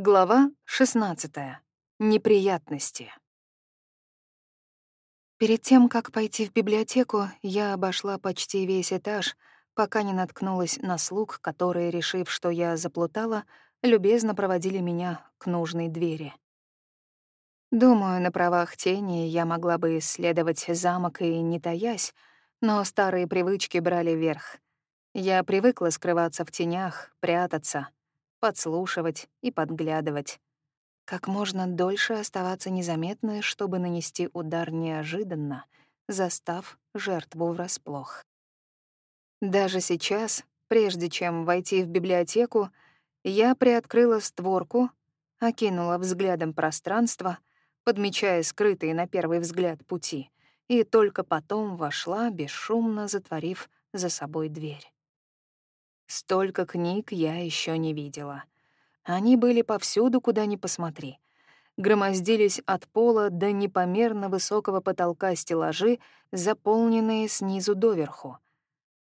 Глава 16. Неприятности. Перед тем, как пойти в библиотеку, я обошла почти весь этаж, пока не наткнулась на слуг, которые, решив, что я заплутала, любезно проводили меня к нужной двери. Думаю, на правах тени я могла бы исследовать замок и не таясь, но старые привычки брали верх. Я привыкла скрываться в тенях, прятаться — подслушивать и подглядывать. Как можно дольше оставаться незаметной, чтобы нанести удар неожиданно, застав жертву врасплох. Даже сейчас, прежде чем войти в библиотеку, я приоткрыла створку, окинула взглядом пространство, подмечая скрытые на первый взгляд пути, и только потом вошла, бесшумно затворив за собой дверь. Столько книг я еще не видела. Они были повсюду, куда ни посмотри. Громоздились от пола до непомерно высокого потолка стеллажи, заполненные снизу доверху.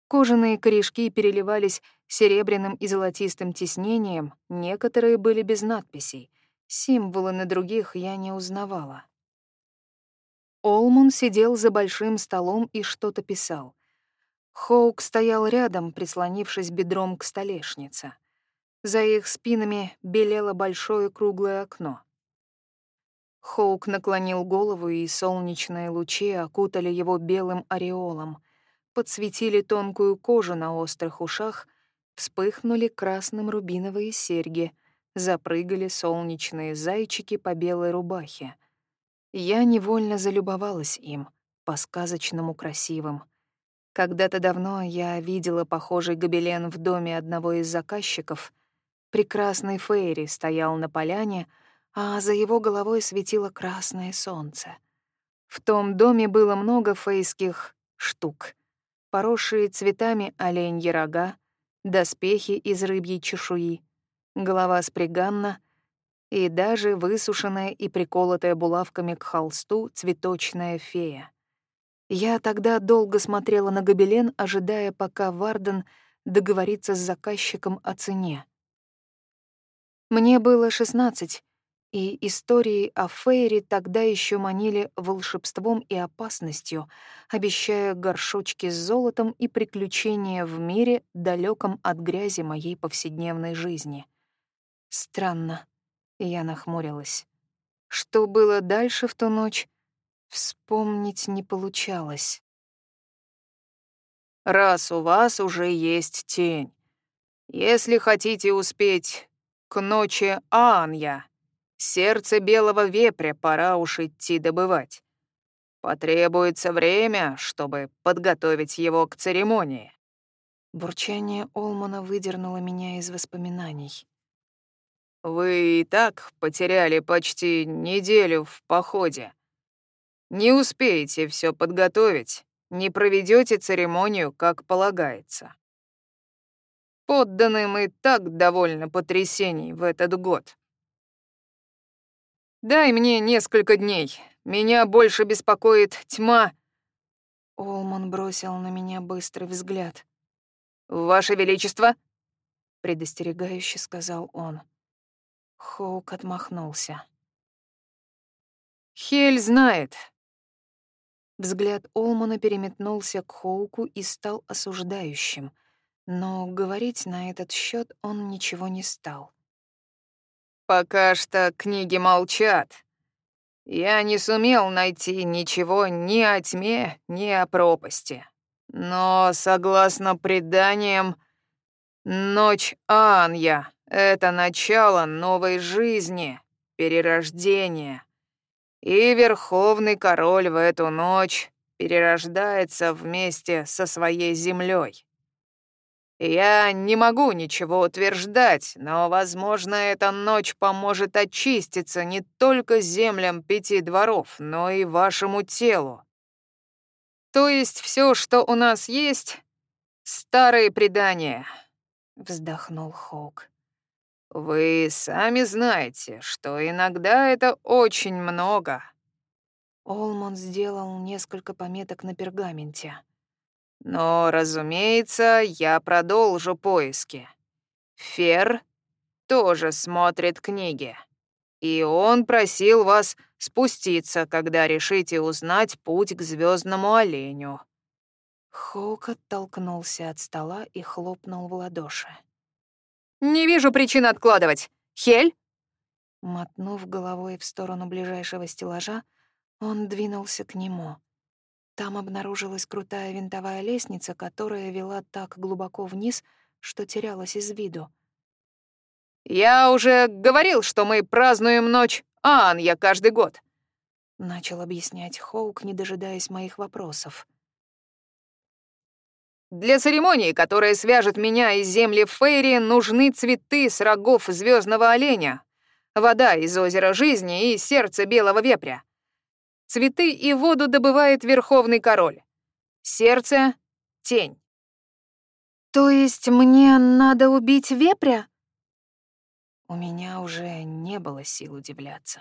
Кожаные корешки переливались серебряным и золотистым тиснением, некоторые были без надписей. Символы на других я не узнавала. Олмун сидел за большим столом и что-то писал. Хоук стоял рядом, прислонившись бедром к столешнице. За их спинами белело большое круглое окно. Хоук наклонил голову, и солнечные лучи окутали его белым ореолом, подсветили тонкую кожу на острых ушах, вспыхнули красным рубиновые серьги, запрыгали солнечные зайчики по белой рубахе. Я невольно залюбовалась им, по-сказочному красивым. Когда-то давно я видела похожий гобелен в доме одного из заказчиков. Прекрасный Фейри стоял на поляне, а за его головой светило красное солнце. В том доме было много фейских штук. Поросшие цветами оленьи рога, доспехи из рыбьей чешуи, голова сприганна и даже высушенная и приколотая булавками к холсту цветочная фея. Я тогда долго смотрела на гобелен, ожидая, пока Варден договорится с заказчиком о цене. Мне было 16, и истории о Фейре тогда еще манили волшебством и опасностью, обещая горшочки с золотом и приключения в мире, далеком от грязи моей повседневной жизни. Странно, я нахмурилась. Что было дальше в ту ночь, Вспомнить не получалось. «Раз у вас уже есть тень, если хотите успеть к ночи Анья, сердце белого вепря пора уж идти добывать. Потребуется время, чтобы подготовить его к церемонии». Бурчание Олмана выдернуло меня из воспоминаний. «Вы и так потеряли почти неделю в походе. Не успеете все подготовить, не проведете церемонию, как полагается. Подданным и так довольно потрясений в этот год. Дай мне несколько дней. Меня больше беспокоит тьма. Олман бросил на меня быстрый взгляд. «Ваше Величество!» — предостерегающе сказал он. Хоук отмахнулся. «Хель знает, Взгляд Олмана переметнулся к Хоуку и стал осуждающим, но говорить на этот счет он ничего не стал. «Пока что книги молчат. Я не сумел найти ничего ни о тьме, ни о пропасти. Но, согласно преданиям, ночь Анья — это начало новой жизни, перерождения». И Верховный Король в эту ночь перерождается вместе со своей землей. Я не могу ничего утверждать, но, возможно, эта ночь поможет очиститься не только землям пяти дворов, но и вашему телу. То есть все, что у нас есть, старые предания, вздохнул Хоук. Вы сами знаете, что иногда это очень много. Олман сделал несколько пометок на пергаменте. Но, разумеется, я продолжу поиски. Фер, тоже смотрит книги. И он просил вас спуститься, когда решите узнать путь к звездному оленю». Хоук оттолкнулся от стола и хлопнул в ладоши. «Не вижу причин откладывать. Хель?» Мотнув головой в сторону ближайшего стеллажа, он двинулся к нему. Там обнаружилась крутая винтовая лестница, которая вела так глубоко вниз, что терялась из виду. «Я уже говорил, что мы празднуем ночь Анья каждый год», — начал объяснять Хоук, не дожидаясь моих вопросов. «Для церемонии, которая свяжет меня и земли Фейри, нужны цветы с рогов звездного оленя, вода из озера жизни и сердце белого вепря. Цветы и воду добывает Верховный Король. Сердце — тень. «То есть мне надо убить вепря?» У меня уже не было сил удивляться.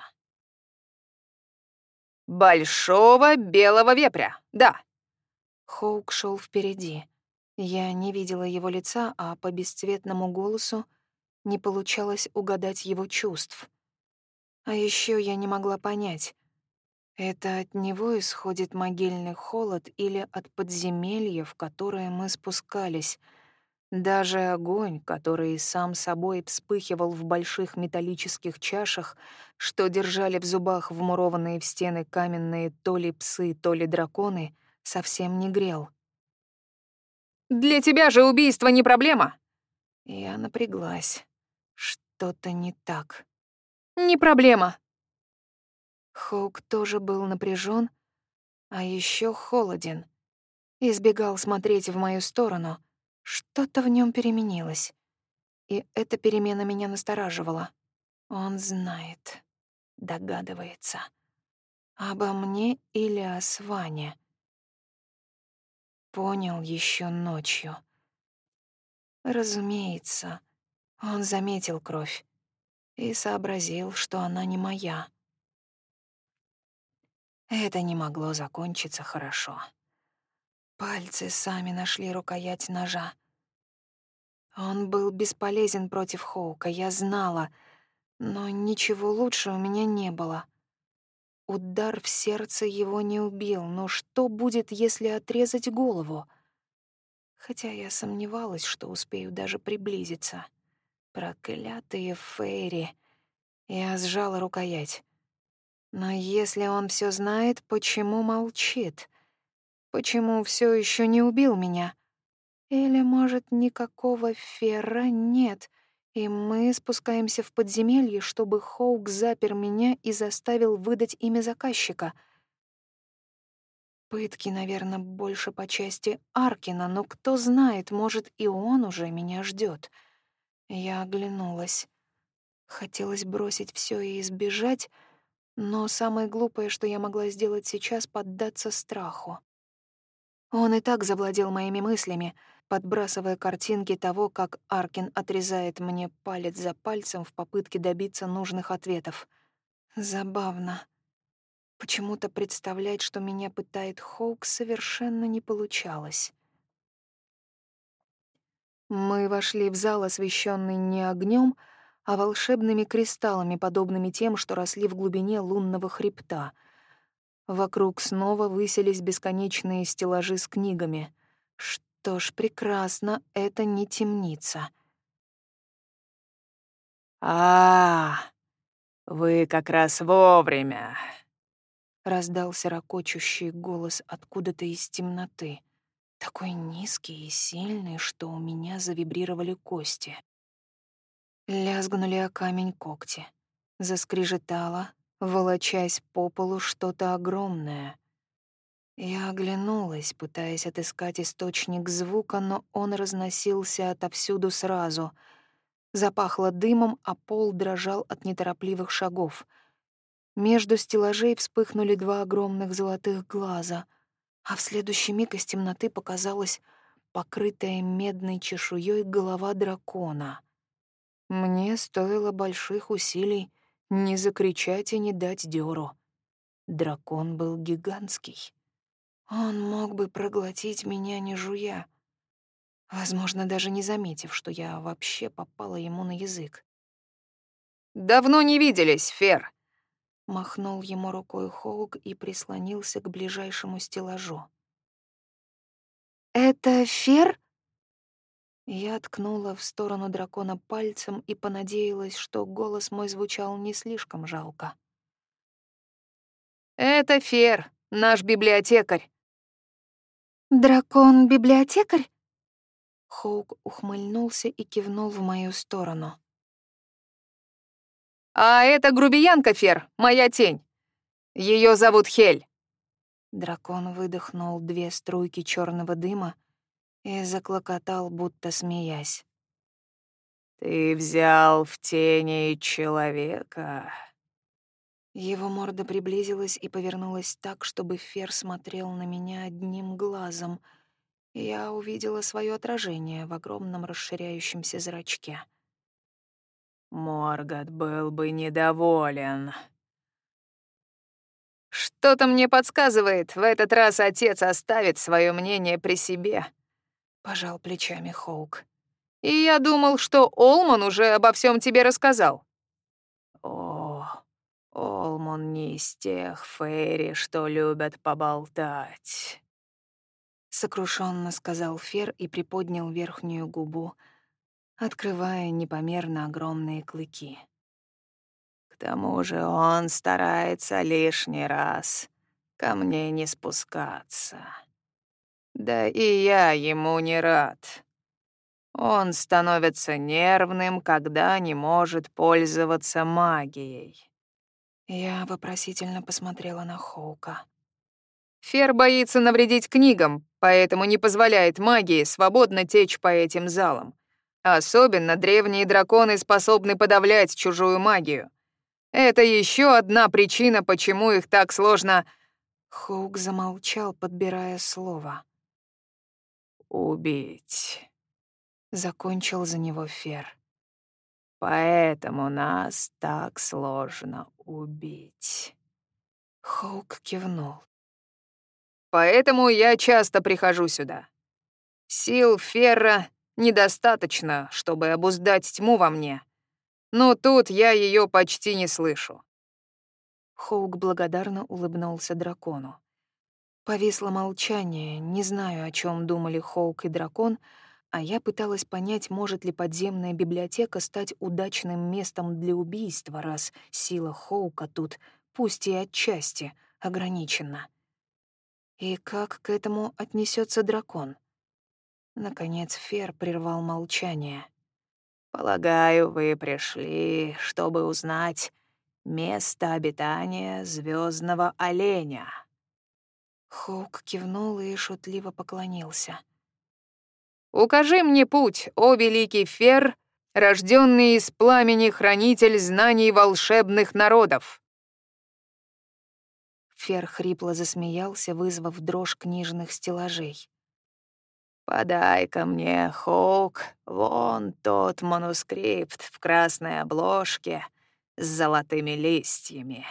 «Большого белого вепря, да». Хоук шел впереди. Я не видела его лица, а по бесцветному голосу не получалось угадать его чувств. А еще я не могла понять, это от него исходит могильный холод или от подземелья, в которое мы спускались. Даже огонь, который сам собой вспыхивал в больших металлических чашах, что держали в зубах вмурованные в стены каменные то ли псы, то ли драконы, совсем не грел. «Для тебя же убийство не проблема!» Я напряглась. Что-то не так. «Не проблема», Хоук тоже был напряжен, а еще холоден. Избегал смотреть в мою сторону. Что-то в нем переменилось. И эта перемена меня настораживала. Он знает, догадывается. Обо мне или о Сване. Понял еще ночью. Разумеется, он заметил кровь и сообразил, что она не моя. Это не могло закончиться хорошо. Пальцы сами нашли рукоять ножа. Он был бесполезен против Хоука, я знала, но ничего лучше у меня не было. Удар в сердце его не убил, но что будет, если отрезать голову? Хотя я сомневалась, что успею даже приблизиться. Проклятые Фейри. Я сжала рукоять. Но если он все знает, почему молчит? Почему все еще не убил меня? Или, может, никакого ферра нет, и мы спускаемся в подземелье, чтобы Хоук запер меня и заставил выдать имя заказчика? Пытки, наверное, больше по части Аркина, но кто знает, может, и он уже меня ждет. Я оглянулась. Хотелось бросить все и избежать, но самое глупое, что я могла сделать сейчас, — поддаться страху. Он и так завладел моими мыслями, подбрасывая картинки того, как Аркин отрезает мне палец за пальцем в попытке добиться нужных ответов. Забавно. Почему-то представлять, что меня пытает Хоук, совершенно не получалось. Мы вошли в зал, освещенный не огнем, а волшебными кристаллами, подобными тем, что росли в глубине лунного хребта. Вокруг снова высились бесконечные стеллажи с книгами. Что ж, прекрасно, это не темница. а, -а, -а вы как раз вовремя!» Раздался ракочущий голос откуда-то из темноты. Такой низкий и сильный, что у меня завибрировали кости. Лязгнули о камень когти. Заскрежетало, волочась по полу что-то огромное. Я оглянулась, пытаясь отыскать источник звука, но он разносился отовсюду сразу. Запахло дымом, а пол дрожал от неторопливых шагов. Между стеллажей вспыхнули два огромных золотых глаза, а в следующий миг из темноты показалась покрытая медной чешуей голова дракона — мне стоило больших усилий не закричать и не дать дёру. Дракон был гигантский. Он мог бы проглотить меня, не жуя. Возможно, даже не заметив, что я вообще попала ему на язык. Давно не виделись, Фер». Махнул ему рукой Хоук и прислонился к ближайшему стеллажу. «Это Фер?» Я ткнула в сторону дракона пальцем и понадеялась, что голос мой звучал не слишком жалко. «Это Фер, наш библиотекарь». «Дракон-библиотекарь?» Хоук ухмыльнулся и кивнул в мою сторону. «А это грубиянка, Фер, моя тень. Ее зовут Хель». Дракон выдохнул две струйки черного дыма и заклокотал, будто смеясь. «Ты взял в тени человека». Его морда приблизилась и повернулась так, чтобы Фер смотрел на меня одним глазом. Я увидела свое отражение в огромном расширяющемся зрачке. Моргот был бы недоволен. Что-то мне подсказывает, в этот раз отец оставит свое мнение при себе. Пожал плечами Хоук. И я думал, что Олман уже обо всем тебе рассказал. О, Олман не из тех фейри, что любят поболтать. Сокрушенно сказал Фер и приподнял верхнюю губу, открывая непомерно огромные клыки. К тому же он старается лишний раз ко мне не спускаться. Да и я ему не рад. Он становится нервным, когда не может пользоваться магией. Я вопросительно посмотрела на Хоука. Фер боится навредить книгам, поэтому не позволяет магии свободно течь по этим залам. Особенно древние драконы способны подавлять чужую магию. Это еще одна причина, почему их так сложно... Хоук замолчал, подбирая слово. «Убить», — закончил за него Фер. «Поэтому нас так сложно убить». Хоук кивнул. «Поэтому я часто прихожу сюда. Сил Ферра недостаточно, чтобы обуздать тьму во мне. Но тут я ее почти не слышу. Хоук благодарно улыбнулся дракону. Повисло молчание, не знаю, о чем думали Хоук и дракон, а я пыталась понять, может ли подземная библиотека стать удачным местом для убийства, раз сила Хоука тут, пусть и отчасти, ограничена. И как к этому отнесется дракон? Наконец Фер прервал молчание. «Полагаю, вы пришли, чтобы узнать место обитания звездного оленя». Хоук кивнул и шутливо поклонился. «Укажи мне путь, о великий Фер, рожденный из пламени хранитель знаний волшебных народов!» Фер хрипло засмеялся, вызвав дрожь книжных стеллажей. «Подай-ка мне, Хоук, вон тот манускрипт в красной обложке с золотыми листьями».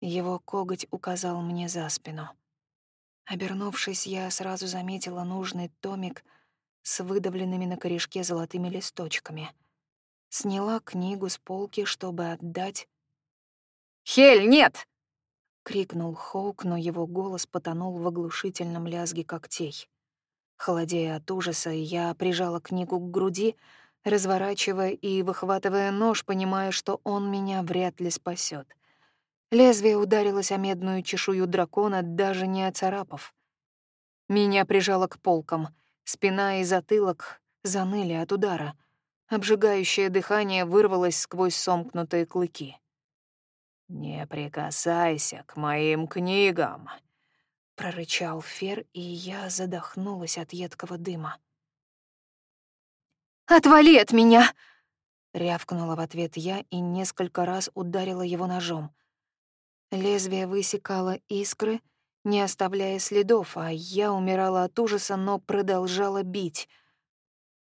Его коготь указал мне за спину. Обернувшись, я сразу заметила нужный томик с выдавленными на корешке золотыми листочками. Сняла книгу с полки, чтобы отдать. «Хель, нет!» — крикнул Хоук, но его голос потонул в оглушительном лязге когтей. Холодея от ужаса, я прижала книгу к груди, разворачивая и выхватывая нож, понимая, что он меня вряд ли спасет. Лезвие ударилось о медную чешую дракона, даже не оцарапав. Меня прижало к полкам. Спина и затылок заныли от удара. Обжигающее дыхание вырвалось сквозь сомкнутые клыки. «Не прикасайся к моим книгам», прорычал Фер, и я задохнулась от едкого дыма. «Отвали от меня!» — рявкнула в ответ я и несколько раз ударила его ножом. Лезвие высекало искры, не оставляя следов, а я умирала от ужаса, но продолжала бить.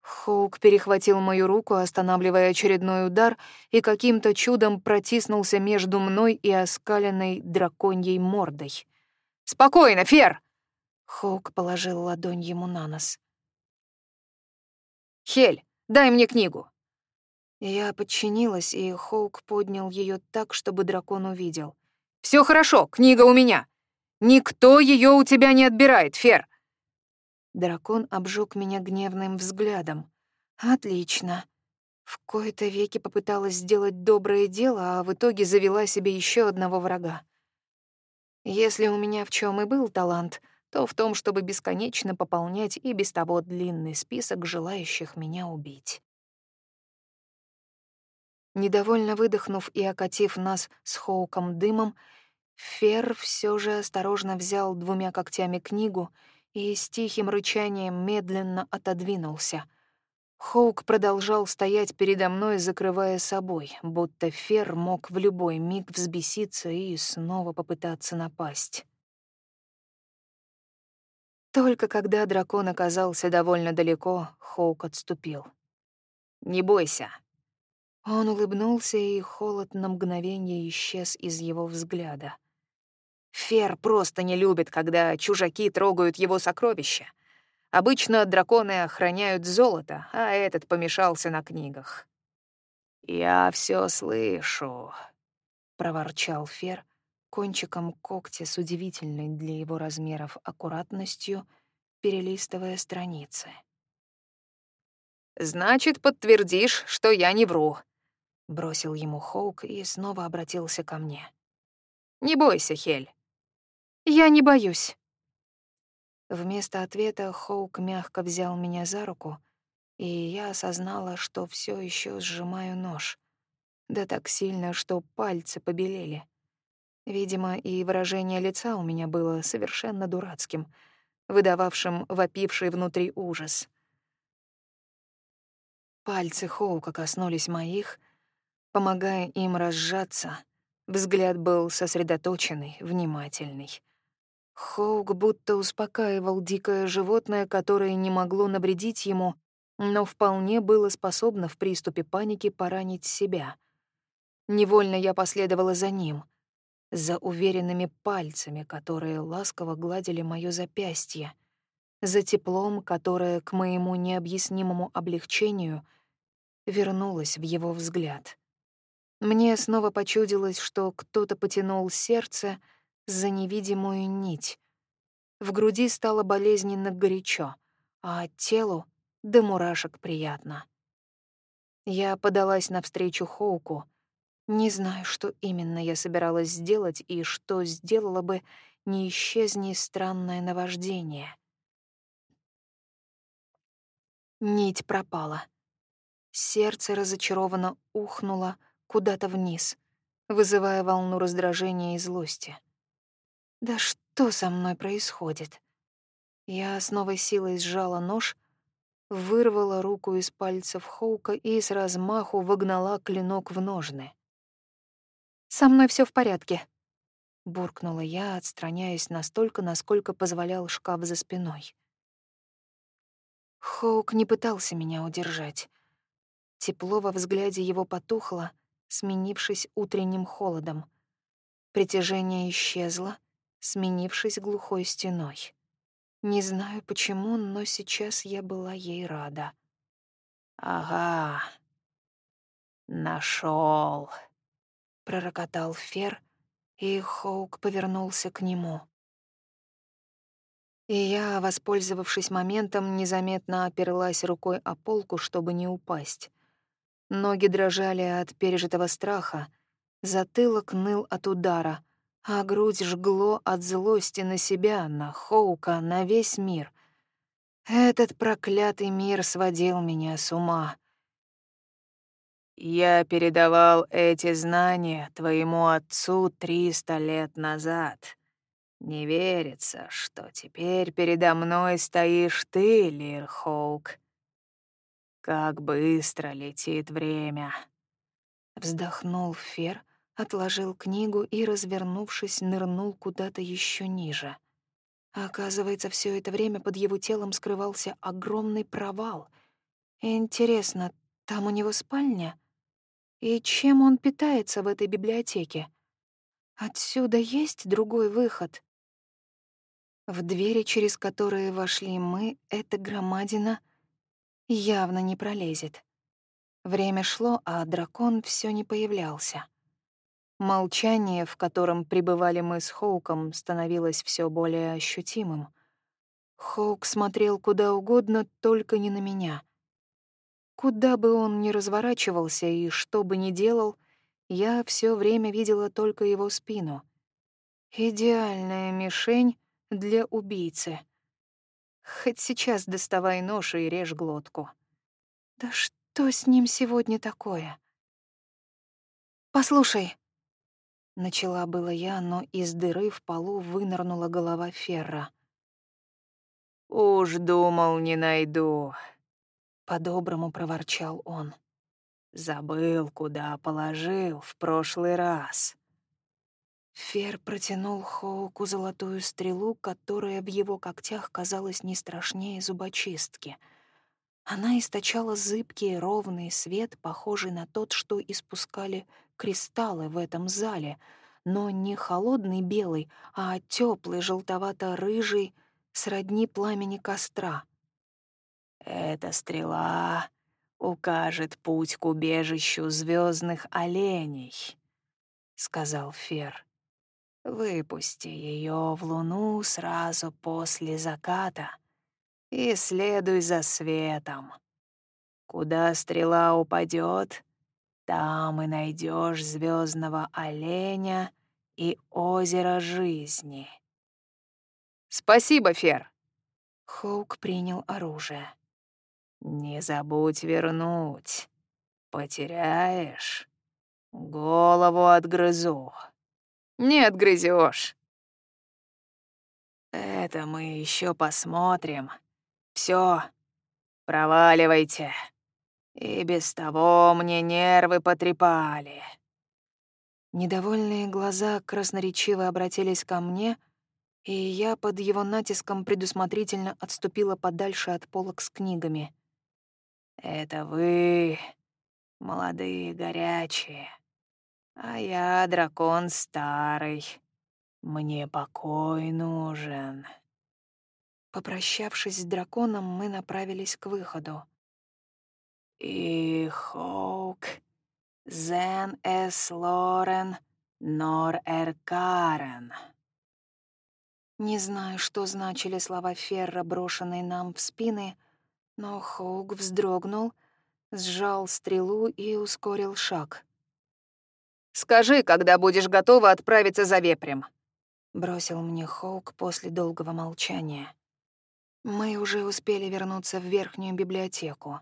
Хоук перехватил мою руку, останавливая очередной удар, и каким-то чудом протиснулся между мной и оскаленной драконьей мордой. Спокойно, Фер!» Хоук положил ладонь ему на нос. «Хель, дай мне книгу». Я подчинилась, и Хоук поднял ее так, чтобы дракон увидел. Все хорошо, книга у меня. Никто ее у тебя не отбирает, Фер. Дракон обжег меня гневным взглядом. Отлично. В кои-то веки попыталась сделать доброе дело, а в итоге завела себе еще одного врага. Если у меня в чем и был талант, то в том, чтобы бесконечно пополнять и без того длинный список желающих меня убить. Недовольно выдохнув и окатив нас с Хоуком дымом, Фер все же осторожно взял двумя когтями книгу и с тихим рычанием медленно отодвинулся. Хоук продолжал стоять передо мной, закрывая собой, будто Фер мог в любой миг взбеситься и снова попытаться напасть. Только когда дракон оказался довольно далеко, Хоук отступил. «Не бойся», он улыбнулся, и холод на мгновение исчез из его взгляда. Фер просто не любит, когда чужаки трогают его сокровища. Обычно драконы охраняют золото, а этот помешался на книгах. «Я все слышу», — проворчал Фер, кончиком когтя с удивительной для его размеров аккуратностью, перелистывая страницы. «Значит, подтвердишь, что я не вру», Бросил ему Хоук и снова обратился ко мне. «Не бойся, Хель». «Я не боюсь». Вместо ответа Хоук мягко взял меня за руку, и я осознала, что все еще сжимаю нож. Да так сильно, что пальцы побелели. Видимо, и выражение лица у меня было совершенно дурацким, выдававшим вопивший внутри ужас. Пальцы Хоука коснулись моих, помогая им разжаться. Взгляд был сосредоточенный, внимательный. Хоук будто успокаивал дикое животное, которое не могло навредить ему, но вполне было способно в приступе паники поранить себя. Невольно я последовала за ним, за уверенными пальцами, которые ласково гладили моё запястье, за теплом, которое, к моему необъяснимому облегчению, вернулось в его взгляд. Мне снова почудилось, что кто-то потянул сердце за невидимую нить. В груди стало болезненно горячо, а телу до мурашек приятно. Я подалась навстречу Хоуку. Не знаю, что именно я собиралась сделать и что сделала бы, не исчезни странное наваждение. Нить пропала. Сердце разочарованно ухнуло, куда-то вниз, вызывая волну раздражения и злости. Да что со мной происходит? Я с новой силой сжала нож, вырвала руку из пальцев Хоука и с размаху вогнала клинок в ножны. «Со мной все в порядке», — буркнула я, отстраняясь настолько, насколько позволял шкаф за спиной. Хоук не пытался меня удержать. Тепло во взгляде его потухло, сменившись утренним холодом. Притяжение исчезло, сменившись глухой стеной. Не знаю почему, но сейчас я была ей рада. «Ага, нашел, пророкотал Фер, и Хоук повернулся к нему. И я, воспользовавшись моментом, незаметно оперлась рукой о полку, чтобы не упасть. Ноги дрожали от пережитого страха, затылок ныл от удара, а грудь жгло от злости на себя, на Хоука, на весь мир. Этот проклятый мир сводил меня с ума. «Я передавал эти знания твоему отцу триста лет назад. Не верится, что теперь передо мной стоишь ты, Лир Хоук». Как быстро летит время. Вздохнул Фер, отложил книгу и, развернувшись, нырнул куда-то еще ниже. Оказывается, все это время под его телом скрывался огромный провал. Интересно, там у него спальня? И чем он питается в этой библиотеке? Отсюда есть другой выход. В двери, через которые вошли мы, эта громадина явно не пролезет. Время шло, а дракон все не появлялся. Молчание, в котором пребывали мы с Хоуком, становилось все более ощутимым. Хоук смотрел куда угодно, только не на меня. Куда бы он ни разворачивался и что бы ни делал, я все время видела только его спину. Идеальная мишень для убийцы. Хоть сейчас доставай нож и режь глотку. Да что с ним сегодня такое? «Послушай», — начала было я, но из дыры в полу вынырнула голова Ферра. «Уж думал, не найду», — по-доброму проворчал он. «Забыл, куда положил в прошлый раз». Фер протянул Хоуку золотую стрелу, которая в его когтях казалась не страшнее зубочистки. Она источала зыбкий ровный свет, похожий на тот, что испускали кристаллы в этом зале, но не холодный белый, а теплый желтовато-рыжий, сродни пламени костра. «Эта стрела укажет путь к убежищу звездных оленей», — сказал Фер. «Выпусти ее в луну сразу после заката и следуй за светом. Куда стрела упадет, там и найдешь звездного оленя и озеро жизни». «Спасибо, Фер!» Хоук принял оружие. «Не забудь вернуть. Потеряешь, голову отгрызу». «Не отгрызешь. «Это мы еще посмотрим. Все, проваливайте. И без того мне нервы потрепали». Недовольные глаза красноречиво обратились ко мне — и я под его натиском предусмотрительно отступила подальше от полок с книгами. «Это вы, молодые горячие, а я дракон старый. Мне покой нужен». Попрощавшись с драконом, мы направились к выходу. «И Хоук, Зен Эс Лорен, Нор Эркарен». Не знаю, что значили слова Ферра, брошенные нам в спины, но Хоук вздрогнул, сжал стрелу и ускорил шаг. «Скажи, когда будешь готова отправиться за вепрем», — бросил мне Хоук после долгого молчания. Мы уже успели вернуться в верхнюю библиотеку.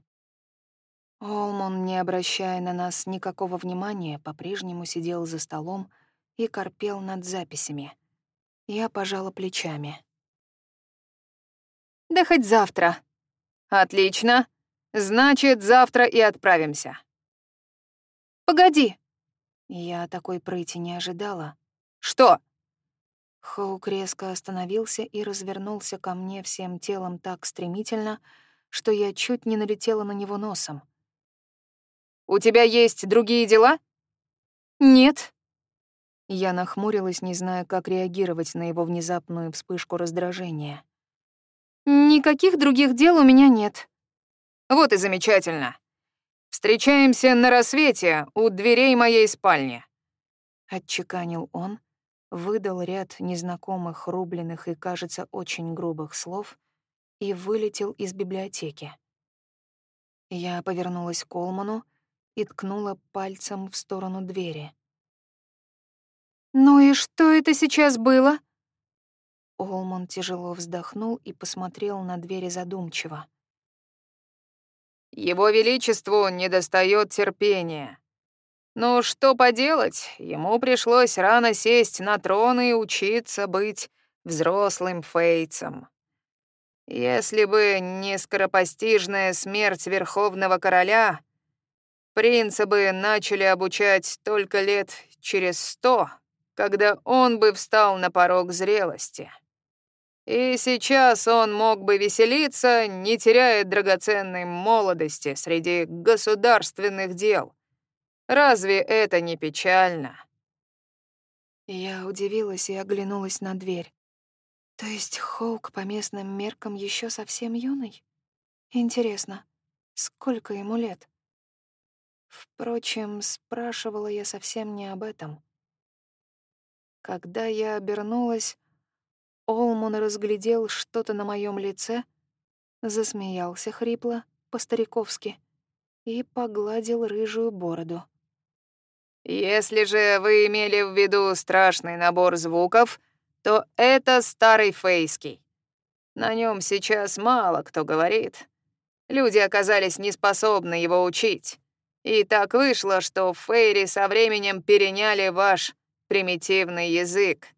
Олмон, не обращая на нас никакого внимания, по-прежнему сидел за столом и корпел над записями — я пожала плечами. «Да хоть завтра». «Отлично. Значит, завтра и отправимся». «Погоди». Я такой прыти не ожидала. «Что?» Хоук резко остановился и развернулся ко мне всем телом так стремительно, что я чуть не налетела на него носом. «У тебя есть другие дела?» «Нет», я нахмурилась, не зная, как реагировать на его внезапную вспышку раздражения. «Никаких других дел у меня нет». «Вот и замечательно. Встречаемся на рассвете у дверей моей спальни», — отчеканил он, выдал ряд незнакомых, рубленых и, кажется, очень грубых слов и вылетел из библиотеки. Я повернулась к Колману и ткнула пальцем в сторону двери. «Ну и что это сейчас было?» Олман тяжело вздохнул и посмотрел на двери задумчиво. «Его Величеству недостает терпения. Ну что поделать, ему пришлось рано сесть на трон и учиться быть взрослым фейцем. Если бы не скоропостижная смерть Верховного Короля, принца бы начали обучать только лет через сто» когда он бы встал на порог зрелости. И сейчас он мог бы веселиться, не теряя драгоценной молодости среди государственных дел. Разве это не печально? Я удивилась и оглянулась на дверь. То есть Хоук по местным меркам еще совсем юный? Интересно, сколько ему лет? Впрочем, спрашивала я совсем не об этом. Когда я обернулась, Олмун разглядел что-то на моем лице, засмеялся хрипло, по-стариковски, и погладил рыжую бороду. «Если же вы имели в виду страшный набор звуков, то это старый фейский. На нем сейчас мало кто говорит. Люди оказались неспособны его учить. И так вышло, что фейри со временем переняли ваш примитивный язык,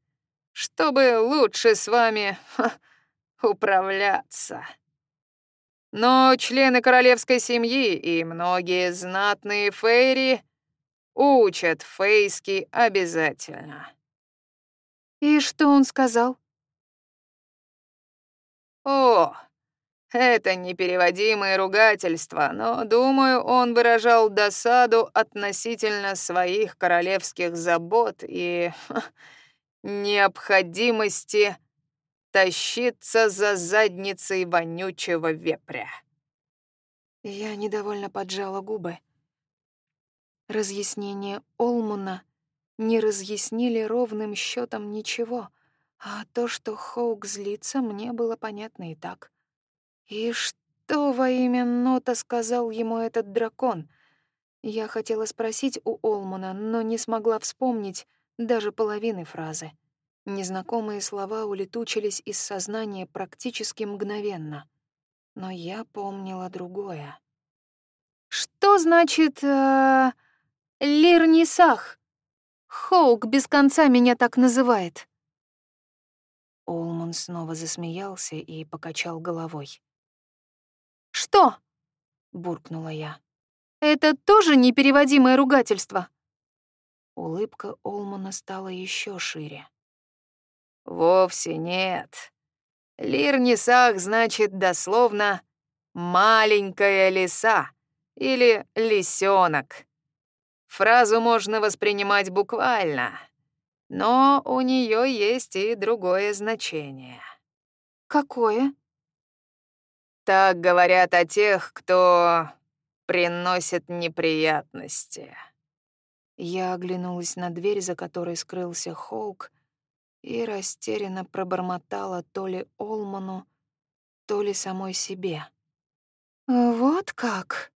чтобы лучше с вами ха, управляться. Но члены королевской семьи и многие знатные фейри учат фейски обязательно. И что он сказал? О, это непереводимые ругательства, но, думаю, он выражал досаду относительно своих королевских забот и ха, необходимости тащиться за задницей вонючего вепря. Я недовольно поджала губы. Разъяснения Олмуна не разъяснили ровным счетом ничего, а то, что Хоук злится, мне было понятно и так. И что во имя Нота сказал ему этот дракон? Я хотела спросить у Олмуна, но не смогла вспомнить даже половины фразы. Незнакомые слова улетучились из сознания практически мгновенно. Но я помнила другое. «Что значит... Э, Лирнисах? Хоук без конца меня так называет». Олман снова засмеялся и покачал головой. «Что?» — буркнула я. «Это тоже непереводимое ругательство?» Улыбка Олмана стала еще шире. Вовсе нет. Лирнисах значит дословно «маленькая лиса» или «лисенок». Фразу можно воспринимать буквально, но у нее есть и другое значение. Какое? Так говорят о тех, кто приносит неприятности. Я оглянулась на дверь, за которой скрылся Хоук, и растерянно пробормотала то ли Олману, то ли самой себе. «Вот как?»